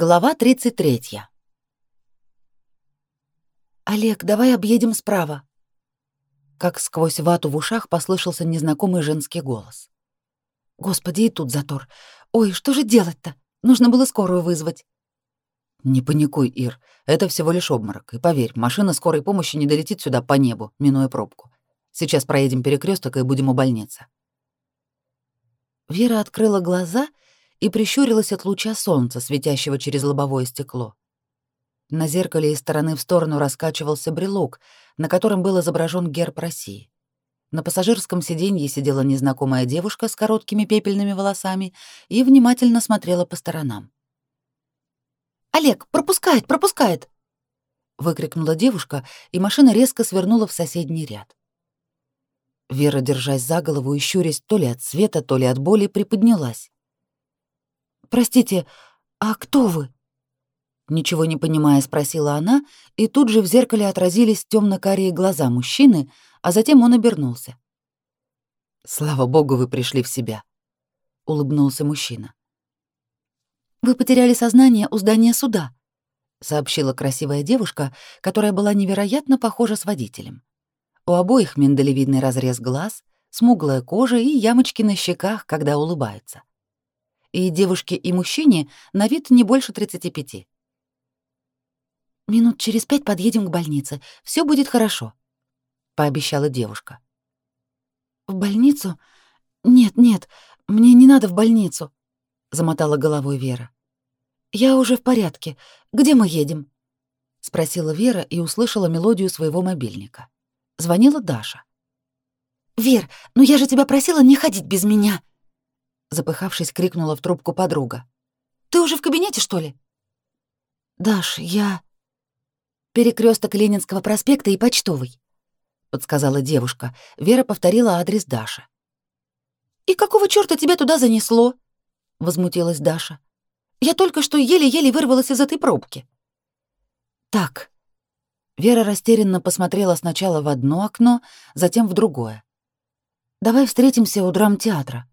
Глава 33. Олег, давай объедем справа. Как сквозь вату в ушах послышался незнакомый женский голос. Господи, и тут затор. Ой, что же делать-то? Нужно было скорую вызвать. Не паникуй, Ир. Это всего лишь обморок. И поверь, машина скорой помощи не долетит сюда по небу, минуя пробку. Сейчас проедем перекресток и будем у больницы. Вера открыла глаза и прищурилась от луча солнца, светящего через лобовое стекло. На зеркале из стороны в сторону раскачивался брелок, на котором был изображен герб России. На пассажирском сиденье сидела незнакомая девушка с короткими пепельными волосами и внимательно смотрела по сторонам. «Олег, пропускает, пропускает!» — выкрикнула девушка, и машина резко свернула в соседний ряд. Вера, держась за голову и щурясь то ли от света, то ли от боли, приподнялась. «Простите, а кто вы?» Ничего не понимая, спросила она, и тут же в зеркале отразились темно-карие глаза мужчины, а затем он обернулся. «Слава богу, вы пришли в себя», — улыбнулся мужчина. «Вы потеряли сознание у здания суда», — сообщила красивая девушка, которая была невероятно похожа с водителем. У обоих миндалевидный разрез глаз, смуглая кожа и ямочки на щеках, когда улыбаются и девушке и мужчине на вид не больше 35. «Минут через пять подъедем к больнице. Все будет хорошо», — пообещала девушка. «В больницу? Нет, нет, мне не надо в больницу», — замотала головой Вера. «Я уже в порядке. Где мы едем?» — спросила Вера и услышала мелодию своего мобильника. Звонила Даша. «Вер, ну я же тебя просила не ходить без меня!» Запыхавшись, крикнула в трубку подруга. Ты уже в кабинете, что ли? Даш, я Перекресток Ленинского проспекта и Почтовый, подсказала девушка. Вера повторила адрес Даши. И какого чёрта тебя туда занесло? возмутилась Даша. Я только что еле-еле вырвалась из этой пробки. Так. Вера растерянно посмотрела сначала в одно окно, затем в другое. Давай встретимся у драмтеатра.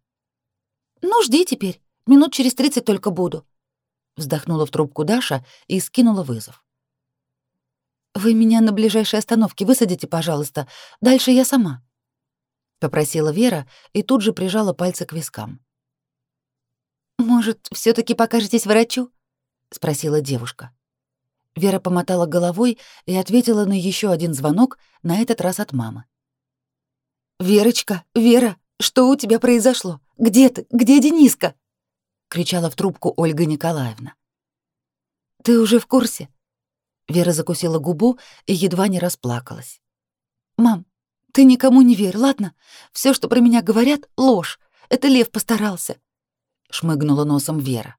«Ну, жди теперь. Минут через тридцать только буду», — вздохнула в трубку Даша и скинула вызов. «Вы меня на ближайшей остановке высадите, пожалуйста. Дальше я сама», — попросила Вера и тут же прижала пальцы к вискам. «Может, все таки покажетесь врачу?» — спросила девушка. Вера помотала головой и ответила на еще один звонок, на этот раз от мамы. «Верочка, Вера, что у тебя произошло? Где ты? Где Дениска?» — кричала в трубку Ольга Николаевна. «Ты уже в курсе?» Вера закусила губу и едва не расплакалась. «Мам, ты никому не верь, ладно? Все, что про меня говорят, — ложь. Это Лев постарался», — шмыгнула носом Вера.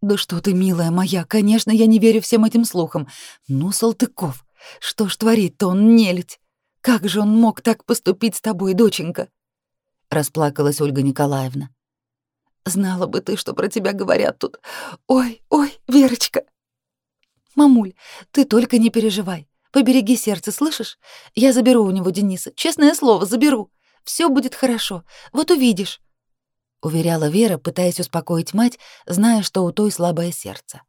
«Да что ты, милая моя, конечно, я не верю всем этим слухам. Ну, Салтыков, что ж творит-то он нелюдь? Как же он мог так поступить с тобой, доченька?» Расплакалась Ольга Николаевна. Знала бы ты, что про тебя говорят тут. Ой, ой, Верочка. Мамуль, ты только не переживай. Побереги сердце, слышишь? Я заберу у него Дениса. Честное слово, заберу. Все будет хорошо. Вот увидишь. Уверяла Вера, пытаясь успокоить мать, зная, что у той слабое сердце.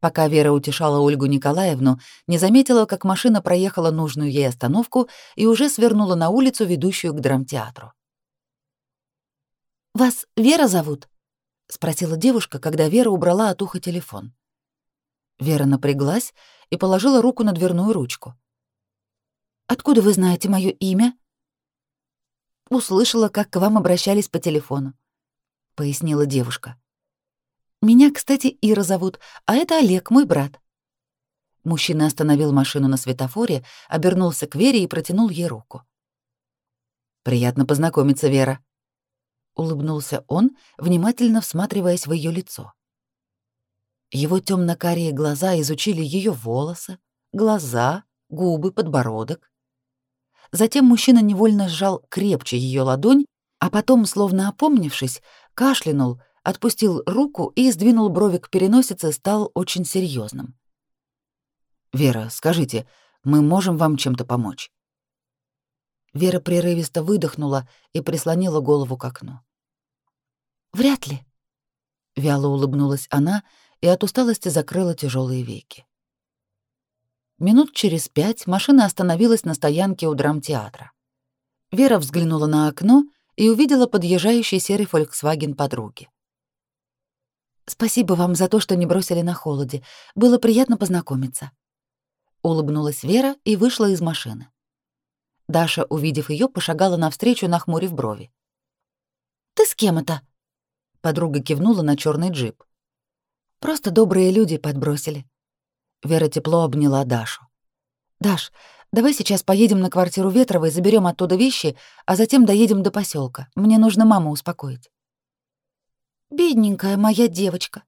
Пока Вера утешала Ольгу Николаевну, не заметила, как машина проехала нужную ей остановку и уже свернула на улицу, ведущую к драмтеатру. «Вас Вера зовут?» — спросила девушка, когда Вера убрала от уха телефон. Вера напряглась и положила руку на дверную ручку. «Откуда вы знаете моё имя?» «Услышала, как к вам обращались по телефону», — пояснила девушка. «Меня, кстати, Ира зовут, а это Олег, мой брат». Мужчина остановил машину на светофоре, обернулся к Вере и протянул ей руку. «Приятно познакомиться, Вера», улыбнулся он, внимательно всматриваясь в ее лицо. Его темно-карие глаза изучили ее волосы, глаза, губы, подбородок. Затем мужчина невольно сжал крепче ее ладонь, а потом, словно опомнившись, кашлянул, отпустил руку и сдвинул брови к переносице, стал очень серьезным. «Вера, скажите, мы можем вам чем-то помочь?» Вера прерывисто выдохнула и прислонила голову к окну. «Вряд ли», — вяло улыбнулась она и от усталости закрыла тяжелые веки. Минут через пять машина остановилась на стоянке у драмтеатра. Вера взглянула на окно и увидела подъезжающий серый Volkswagen подруги. «Спасибо вам за то, что не бросили на холоде. Было приятно познакомиться». Улыбнулась Вера и вышла из машины. Даша, увидев ее, пошагала навстречу, нахмурив брови. «Ты с кем это?» Подруга кивнула на черный джип. «Просто добрые люди подбросили». Вера тепло обняла Дашу. «Даш, давай сейчас поедем на квартиру Ветровой, заберем оттуда вещи, а затем доедем до поселка. Мне нужно маму успокоить». «Бедненькая моя девочка».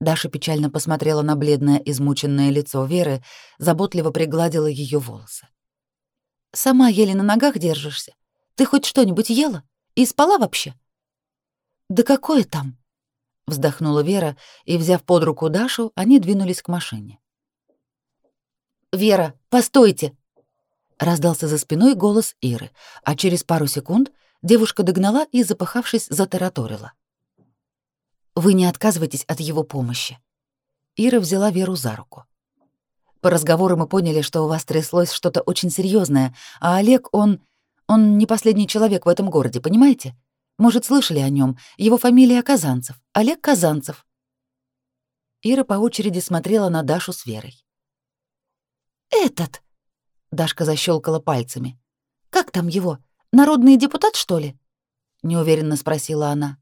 Даша печально посмотрела на бледное, измученное лицо Веры, заботливо пригладила ее волосы. «Сама еле на ногах держишься. Ты хоть что-нибудь ела? И спала вообще?» «Да какое там?» — вздохнула Вера, и, взяв под руку Дашу, они двинулись к машине. «Вера, постойте!» — раздался за спиной голос Иры, а через пару секунд девушка догнала и, запыхавшись, затараторила. Вы не отказывайтесь от его помощи. Ира взяла Веру за руку. По разговору мы поняли, что у вас тряслось что-то очень серьезное, а Олег, он... он не последний человек в этом городе, понимаете? Может, слышали о нем? Его фамилия Казанцев. Олег Казанцев. Ира по очереди смотрела на Дашу с Верой. «Этот!» — Дашка защелкала пальцами. «Как там его? Народный депутат, что ли?» — неуверенно спросила она.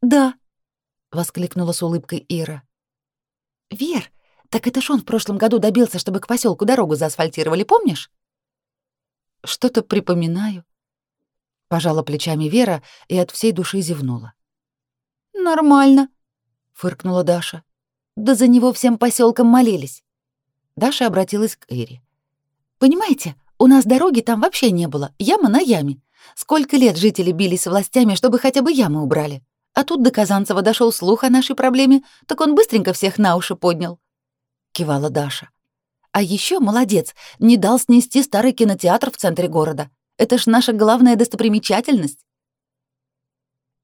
«Да», воскликнула с улыбкой Ира. Вер, так это ж он в прошлом году добился, чтобы к поселку дорогу заасфальтировали, помнишь? Что-то припоминаю. Пожала плечами Вера и от всей души зевнула. Нормально, фыркнула Даша. Да за него всем поселком молились. Даша обратилась к Ире. Понимаете, у нас дороги там вообще не было, яма на яме. Сколько лет жители бились с властями, чтобы хотя бы ямы убрали. А тут до Казанцева дошел слух о нашей проблеме, так он быстренько всех на уши поднял. Кивала Даша. А еще молодец, не дал снести старый кинотеатр в центре города. Это ж наша главная достопримечательность.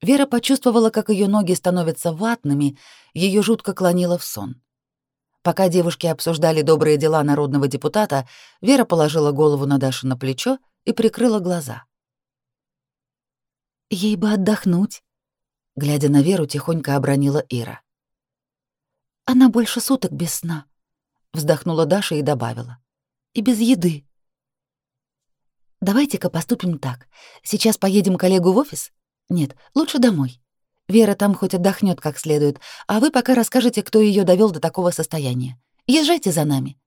Вера почувствовала, как ее ноги становятся ватными, ее жутко клонило в сон. Пока девушки обсуждали добрые дела народного депутата, Вера положила голову на Дашу на плечо и прикрыла глаза. «Ей бы отдохнуть», глядя на Веру, тихонько обронила Ира. Она больше суток без сна, вздохнула Даша и добавила. И без еды. Давайте-ка поступим так. Сейчас поедем к коллегу в офис? Нет, лучше домой. Вера там хоть отдохнет как следует, а вы пока расскажете, кто ее довел до такого состояния. Езжайте за нами,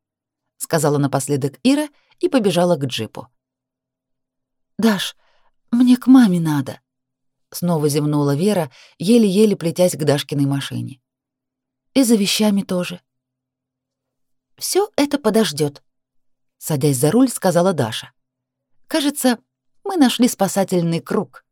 сказала напоследок Ира и побежала к джипу. Даш, мне к маме надо, Снова зевнула Вера, еле-еле плетясь к Дашкиной машине. И за вещами тоже. Все это подождет, садясь за руль, сказала Даша. Кажется, мы нашли спасательный круг.